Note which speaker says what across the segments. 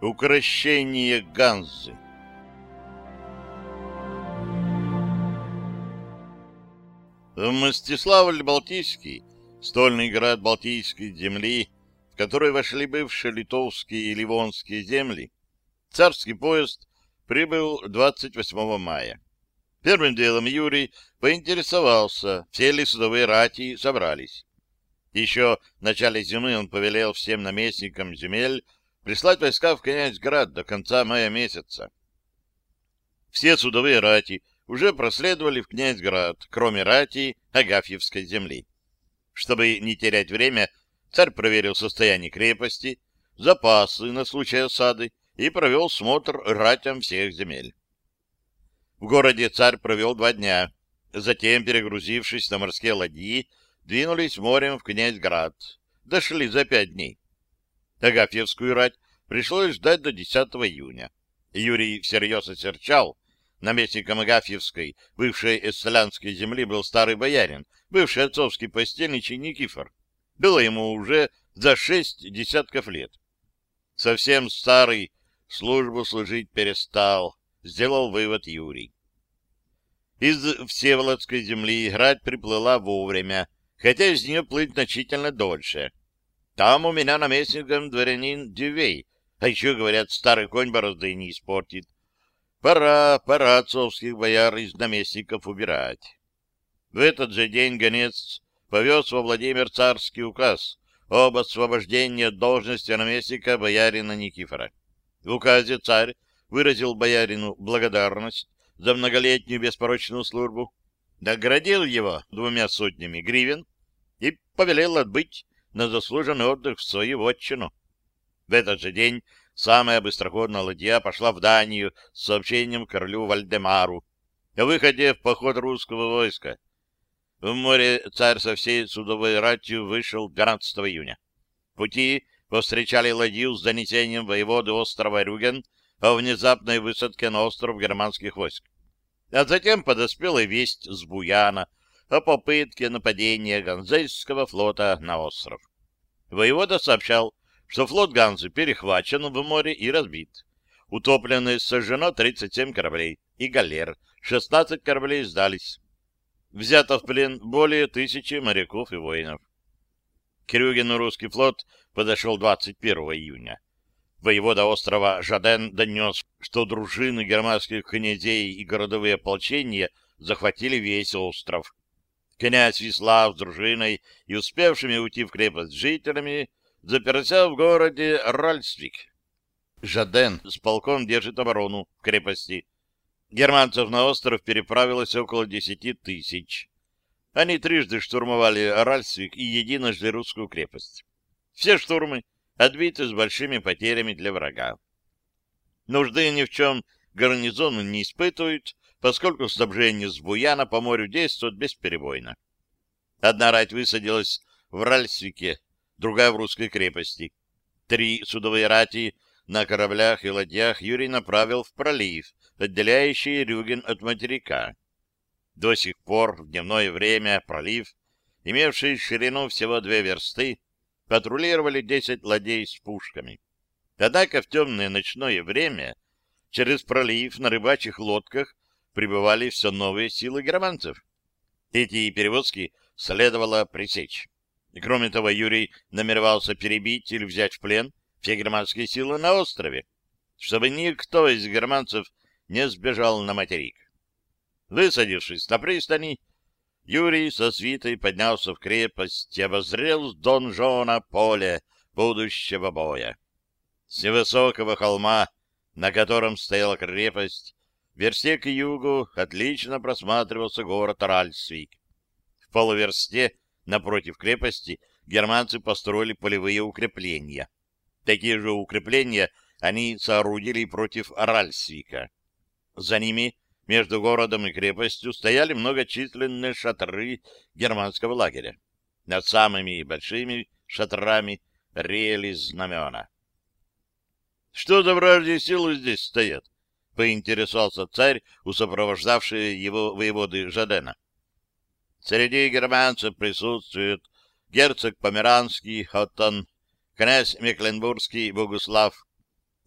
Speaker 1: Укращение Ганзы Мстиславль-Балтийский, стольный город Балтийской земли, в который вошли бывшие литовские и ливонские земли, царский поезд прибыл 28 мая. Первым делом Юрий поинтересовался, все ли судовые рати собрались. Еще в начале зимы он повелел всем наместникам земель прислать войска в Князьград до конца мая месяца. Все судовые рати уже проследовали в Князьград, кроме рати Агафьевской земли. Чтобы не терять время, царь проверил состояние крепости, запасы на случай осады и провел смотр ратям всех земель. В городе царь провел два дня. Затем, перегрузившись на морские ладьи, двинулись морем в Князьград. Дошли за пять дней. Агафьевскую рать пришлось ждать до 10 июня. Юрий всерьез осерчал. Наместником Агафьевской, бывшей эстолянской земли, был старый боярин, бывший отцовский постельничий Никифор. Было ему уже за шесть десятков лет. Совсем старый, службу служить перестал, сделал вывод Юрий. Из Всеволодской земли грать приплыла вовремя, хотя из нее плыть значительно дольше. Там у меня наместником дворянин Дювей, а еще, говорят, старый конь борозды не испортит. Пора, пора отцовских бояр из наместников убирать. В этот же день гонец повез во Владимир царский указ об освобождении должности наместника боярина Никифора. В указе царь выразил боярину благодарность за многолетнюю беспорочную службу, наградил его двумя сотнями гривен и повелел отбыть на заслуженный отдых в свою отчину. В этот же день самая быстроходная ладья пошла в Данию с сообщением королю Вальдемару о выходе в поход русского войска. В море царь со всей судовой ратью вышел 12 июня. Пути повстречали ладью с донесением воеводы острова Рюген о внезапной высадке на остров германских войск. А затем подоспела весть с Буяна о попытке нападения Ганзейского флота на остров. Воевода сообщал, что флот Ганзы перехвачен в море и разбит. Утоплено и сожжено 37 кораблей и галер, 16 кораблей сдались. Взято в плен более тысячи моряков и воинов. К Рюгену русский флот подошел 21 июня. Воевода острова Жаден донес, что дружины германских князей и городовые ополчения захватили весь остров. Князь Вислав с дружиной и успевшими уйти в крепость жителями заперся в городе Ральсвик. Жаден с полком держит оборону в крепости. Германцев на остров переправилось около десяти тысяч. Они трижды штурмовали Ральсвик и единожды русскую крепость. Все штурмы отбиты с большими потерями для врага. Нужды ни в чем гарнизону не испытывают, поскольку снабжение с Буяна по морю действует бесперебойно. Одна рать высадилась в Ральсвике, другая в русской крепости. Три судовые рати на кораблях и ладьях Юрий направил в пролив, отделяющий Рюген от материка. До сих пор в дневное время пролив, имевший ширину всего две версты, патрулировали десять ладей с пушками. Однако в темное ночное время через пролив на рыбачьих лодках прибывали все новые силы германцев. Эти перевозки следовало пресечь. И, кроме того, Юрий намеревался перебить или взять в плен все германские силы на острове, чтобы никто из германцев не сбежал на материк. Высадившись на пристани, Юрий со свитой поднялся в крепость и обозрел с донжона поле будущего боя. С невысокого холма, на котором стояла крепость, версте к югу отлично просматривался город Ральсвик. В полуверсте напротив крепости германцы построили полевые укрепления. Такие же укрепления они соорудили против Ральсвика. За ними между городом и крепостью стояли многочисленные шатры германского лагеря. Над самыми большими шатрами рели знамена. — Что за вражьи силы здесь стоят? — поинтересовался царь у сопровождавшей его воеводы Жадена. — Среди германцев присутствует герцог Померанский Хоттон, князь Мекленбургский Богуслав,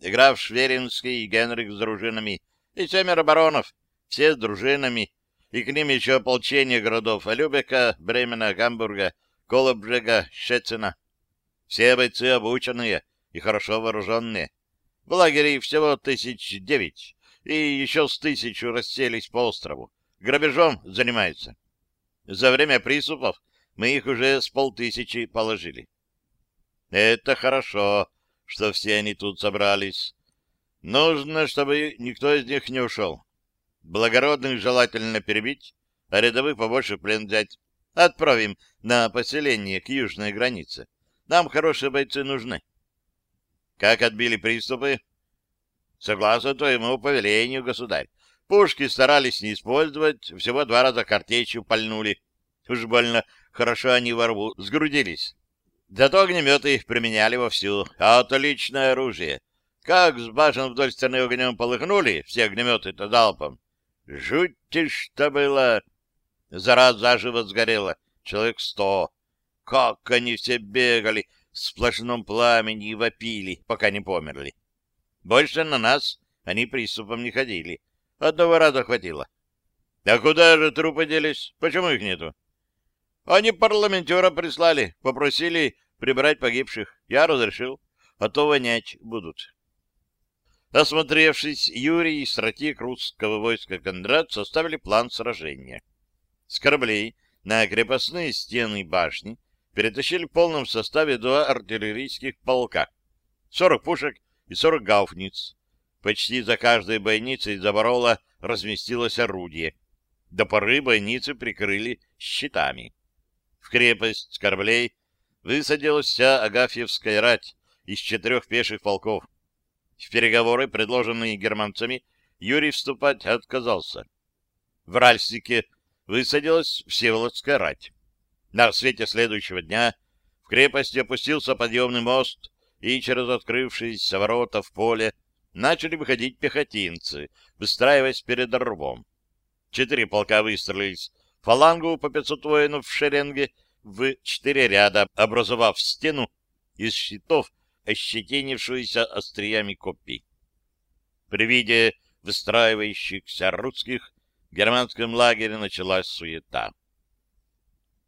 Speaker 1: граф Шверинский и Генрих с дружинами, и семеро баронов, все с дружинами, и к ним еще ополчение городов Алюбека, Бремена, Гамбурга, Колобжега, Щецина. Все бойцы обученные и хорошо вооруженные. В лагере всего тысяч девять, и еще с тысячу расселись по острову. Грабежом занимаются. За время приступов мы их уже с полтысячи положили. Это хорошо, что все они тут собрались. Нужно, чтобы никто из них не ушел. Благородных желательно перебить, а рядовых побольше плен взять. Отправим на поселение к южной границе. Нам хорошие бойцы нужны. Как отбили приступы? Согласно твоему повелению, государь. Пушки старались не использовать, всего два раза картечью пальнули. Уж больно хорошо они во рву сгрудились. Зато огнеметы их применяли вовсю. Отличное оружие. Как с башен вдоль стены огнем полыхнули, все огнеметы-то залпом. Жуть что было! Зараз заживо сгорело. Человек сто. Как они все бегали в сплошном пламени и вопили, пока не померли. Больше на нас они приступом не ходили. Одного раза хватило. А куда же трупы делись? Почему их нету? Они парламентера прислали, попросили прибрать погибших. Я разрешил, а то вонять будут. Осмотревшись, Юрий и стратег русского войска Кондрат составили план сражения. С кораблей на крепостные стены башни перетащили в полном составе два артиллерийских полка, 40 пушек и 40 гауфниц. Почти за каждой бойницей заборола разместилось орудие. До поры бойницы прикрыли щитами. В крепость кораблей высадилась вся Агафьевская рать из четырех пеших полков. В переговоры, предложенные германцами, Юрий вступать отказался. В Ральстике высадилась Всеволодская рать. На свете следующего дня в крепости опустился подъемный мост, и через открывшиеся ворота в поле начали выходить пехотинцы, выстраиваясь перед рвом. Четыре полка выстроились фалангу по 500 воинов в шеренге в четыре ряда, образовав стену из щитов, ощетинившуюся остриями копий. При виде выстраивающихся русских в германском лагере началась суета.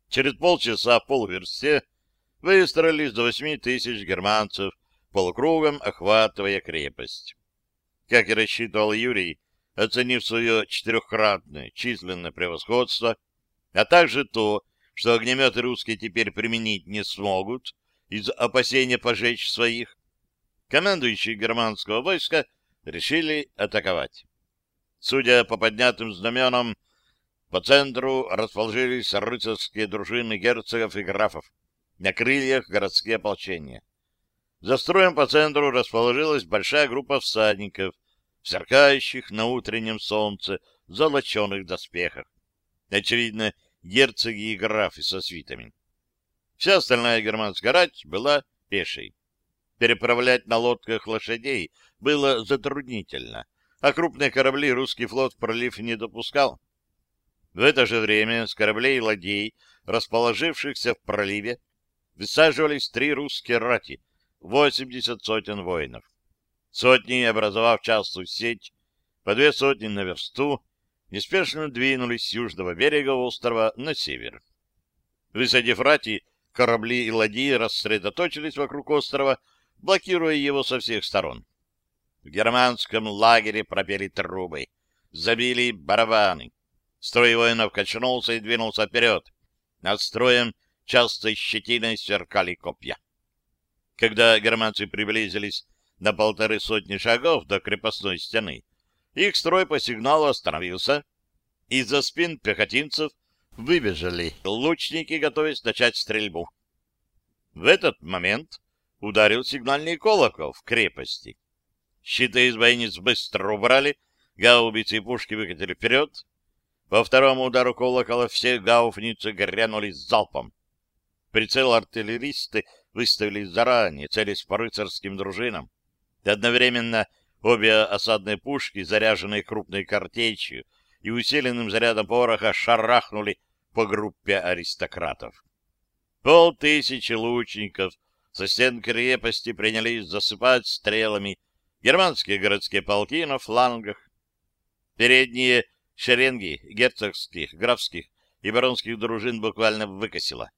Speaker 1: Через полчаса в полуверсте выстроились до восьми тысяч германцев, полукругом охватывая крепость. Как и рассчитывал Юрий, оценив свое четырехкратное численное превосходство, а также то, что огнеметы русские теперь применить не смогут из опасения пожечь своих, командующие германского войска решили атаковать. Судя по поднятым знаменам, по центру расположились рыцарские дружины герцогов и графов, на крыльях городские ополчения. За строем по центру расположилась большая группа всадников, сверкающих на утреннем солнце золоченых доспехах. Очевидно, герцоги и графы со свитами. Вся остальная германская рать была пешей. Переправлять на лодках лошадей было затруднительно, а крупные корабли русский флот в пролив не допускал. В это же время с кораблей ладей, расположившихся в проливе, высаживались три русские рати, 80 сотен воинов. Сотни, образовав частую сеть, по две сотни на версту, неспешно двинулись с южного берега острова на север. Высадив рати, корабли и ладьи рассредоточились вокруг острова, блокируя его со всех сторон. В германском лагере пропели трубы, забили барабаны. Строй воинов качнулся и двинулся вперед. Над строем частой щетиной сверкали копья. Когда германцы приблизились на полторы сотни шагов до крепостной стены, их строй по сигналу остановился. Из-за спин пехотинцев выбежали лучники, готовясь начать стрельбу. В этот момент ударил сигнальный колокол в крепости. Щиты из бойниц быстро убрали, гаубицы и пушки выкатили вперед. По второму удару колокола все гауфницы грянули залпом. Прицел артиллеристы выставили заранее, целясь по рыцарским дружинам. И одновременно обе осадные пушки, заряженные крупной картечью и усиленным зарядом пороха, шарахнули по группе аристократов. Полтысячи лучников со стен крепости принялись засыпать стрелами германские городские полки на флангах, передние шеренги герцогских, графских и баронских дружин буквально выкосило.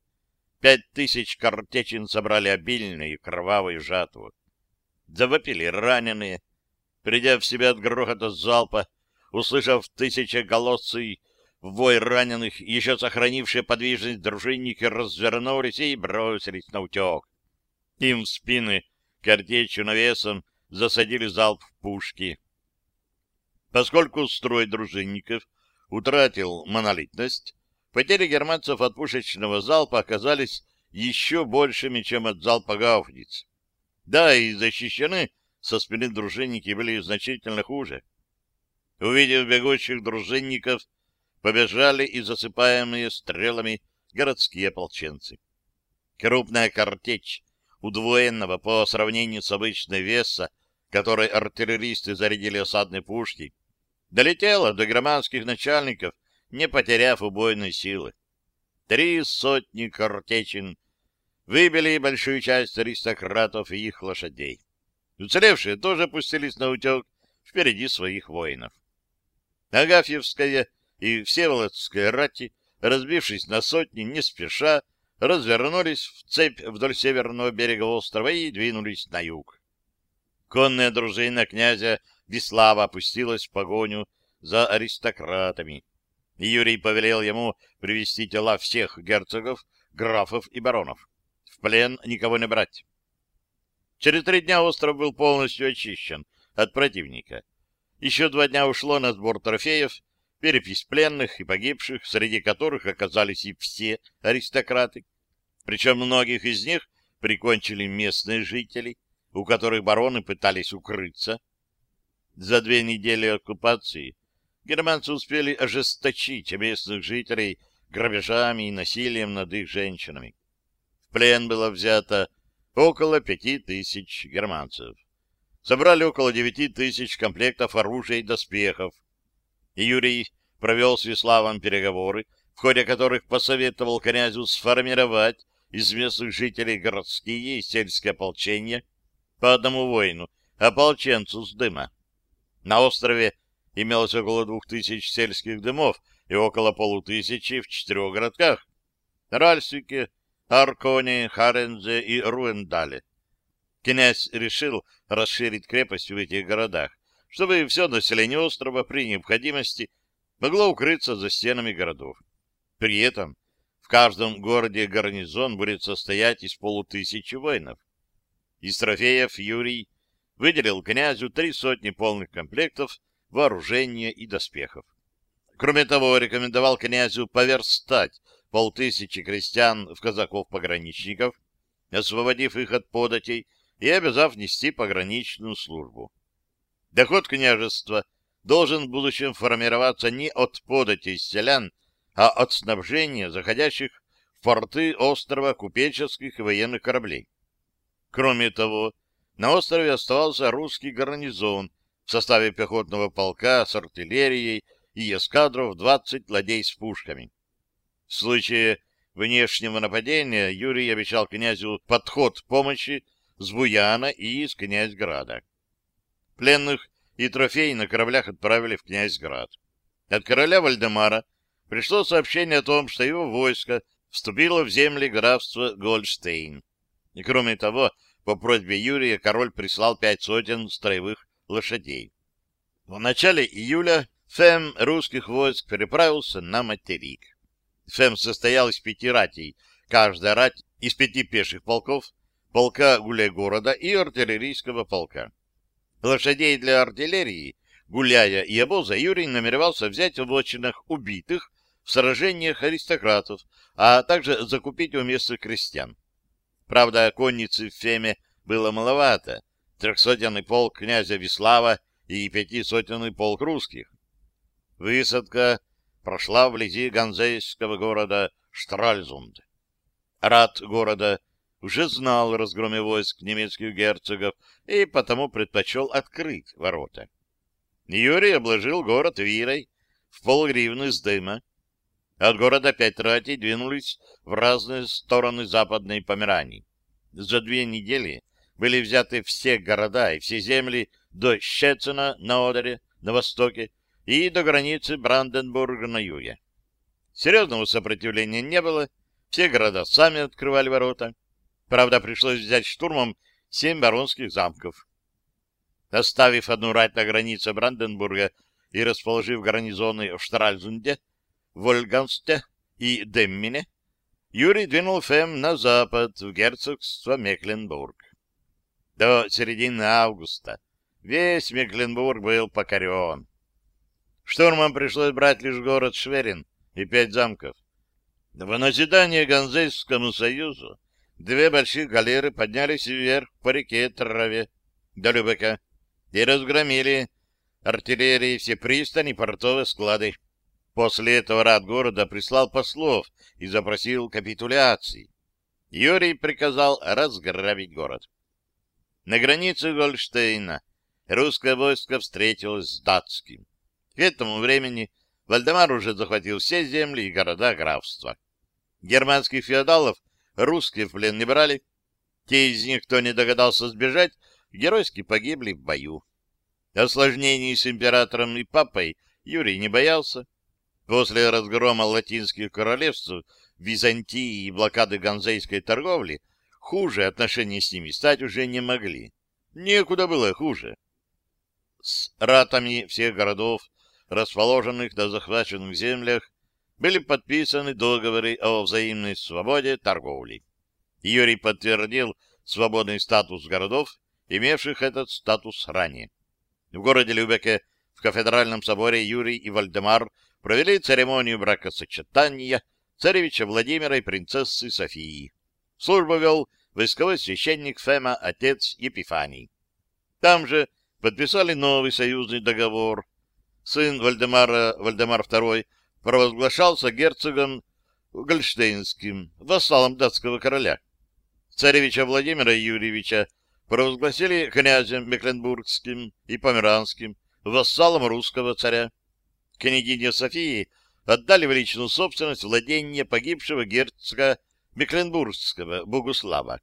Speaker 1: Пять тысяч картечин собрали обильную и кровавую жатву. Завопили раненые. Придя в себя от грохота залпа, услышав тысячеголосый вой раненых, еще сохранившие подвижность дружинники развернулись и бросились на утек. Им в спины картечью навесом засадили залп в пушки. Поскольку строй дружинников утратил монолитность, потери германцев от пушечного залпа оказались еще большими, чем от залпа гаухниц. Да, и защищены со спины дружинники были значительно хуже. Увидев бегущих дружинников, побежали и засыпаемые стрелами городские ополченцы. Крупная картечь, удвоенного по сравнению с обычной веса, которой артиллеристы зарядили осадные пушки, долетела до громадских начальников, не потеряв убойной силы. Три сотни картечин выбили большую часть аристократов и их лошадей. Уцелевшие тоже пустились на утек впереди своих воинов. Агафьевская и Всеволодская рати, разбившись на сотни, не спеша, развернулись в цепь вдоль северного берега острова и двинулись на юг. Конная дружина князя Вислава опустилась в погоню за аристократами. Юрий повелел ему привести тела всех герцогов, графов и баронов. В плен никого не брать. Через три дня остров был полностью очищен от противника. Еще два дня ушло на сбор трофеев, перепись пленных и погибших, среди которых оказались и все аристократы. Причем многих из них прикончили местные жители, у которых бароны пытались укрыться. За две недели оккупации германцы успели ожесточить местных жителей грабежами и насилием над их женщинами. В плен было взято около пяти тысяч германцев. Собрали около девяти тысяч комплектов оружия и доспехов. Юрий провел с Веславом переговоры, в ходе которых посоветовал князю сформировать из местных жителей городские и сельские ополчения по одному воину, ополченцу с дыма. На острове имелось около двух тысяч сельских дымов и около полутысячи в четырех городках — Ральсике, Арконе, Харензе и Руэндале. Князь решил расширить крепость в этих городах, чтобы все население острова при необходимости могло укрыться за стенами городов. При этом в каждом городе гарнизон будет состоять из полутысячи воинов. Из трофеев Юрий выделил князю три сотни полных комплектов вооружения и доспехов. Кроме того, рекомендовал князю поверстать полтысячи крестьян в казаков-пограничников, освободив их от податей и обязав нести пограничную службу. Доход княжества должен в будущем формироваться не от податей селян, а от снабжения заходящих в порты острова купеческих и военных кораблей. Кроме того, на острове оставался русский гарнизон в составе пехотного полка с артиллерией и эскадров 20 ладей с пушками. В случае внешнего нападения Юрий обещал князю подход помощи с Буяна и из Князьграда. Пленных и трофеи на кораблях отправили в Князьград. От короля Вальдемара пришло сообщение о том, что его войско вступило в земли графства Гольштейн. И кроме того, по просьбе Юрия король прислал пять сотен строевых лошадей. В начале июля Фем русских войск переправился на материк. Фем состоял из пяти ратей, каждая рать из пяти пеших полков, полка гуляй-города и артиллерийского полка. Лошадей для артиллерии, гуляя и обоза, Юрий намеревался взять в вотчинах убитых в сражениях аристократов, а также закупить у местных крестьян. Правда, конницы в Феме было маловато, трехсотенный полк князя Вислава и пятисотенный полк русских. Высадка прошла вблизи ганзейского города Штральзунд. Рад города уже знал о разгроме войск немецких герцогов и потому предпочел открыть ворота. Юрий обложил город вирой в полгривны с дыма. От города пять ратей двинулись в разные стороны западной Померании. За две недели были взяты все города и все земли до Щецина на Одере на востоке и до границы Бранденбурга на юге. Серьезного сопротивления не было, все города сами открывали ворота. Правда, пришлось взять штурмом семь баронских замков. Оставив одну рать на границе Бранденбурга и расположив гарнизоны в Штральзунде, Вольгансте и Деммине, Юрий двинул Фем на запад, в герцогство Мекленбург. До середины августа весь Мекленбург был покорен. Штурмом пришлось брать лишь город Шверин и пять замков. В назидание Ганзейскому союзу две больших галеры поднялись вверх по реке Траве до Любека и разгромили артиллерии все пристани портовые склады. После этого рад города прислал послов и запросил капитуляции. Юрий приказал разграбить город. На границе Гольштейна русское войско встретилось с датским. К этому времени Вальдемар уже захватил все земли и города графства. Германских феодалов русские в плен не брали. Те из них, кто не догадался сбежать, геройски погибли в бою. Осложнений с императором и папой Юрий не боялся. После разгрома латинских королевств Византии и блокады ганзейской торговли хуже отношения с ними стать уже не могли. Некуда было хуже. С ратами всех городов, расположенных на захваченных землях, были подписаны договоры о взаимной свободе торговли. Юрий подтвердил свободный статус городов, имевших этот статус ранее. В городе Любеке в кафедральном соборе Юрий и Вальдемар провели церемонию бракосочетания царевича Владимира и принцессы Софии. Службу вел войсковой священник Фема, отец Епифаний. Там же подписали новый союзный договор. Сын Вальдемара, Вальдемар II, провозглашался герцогом Гольштейнским, вассалом датского короля. Царевича Владимира Юрьевича провозгласили князем Мекленбургским и Померанским, вассалом русского царя княгине Софии отдали в личную собственность владение погибшего герцога Мекленбургского Богуслава.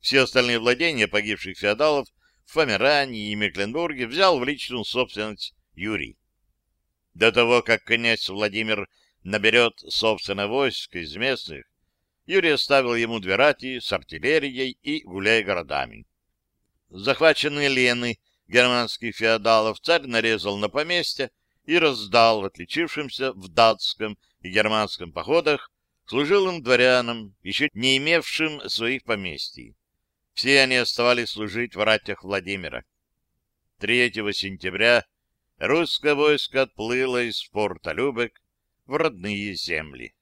Speaker 1: Все остальные владения погибших феодалов в Померании и Мекленбурге взял в личную собственность Юрий. До того, как князь Владимир наберет собственное войско из местных, Юрий оставил ему две рати с артиллерией и гуляй-городами. Захваченные лены германских феодалов царь нарезал на поместья и раздал отличившимся в датском и германском походах служилым дворянам, еще не имевшим своих поместий. Все они оставались служить в ратях Владимира. 3 сентября русское войско отплыло из порта Любек в родные земли.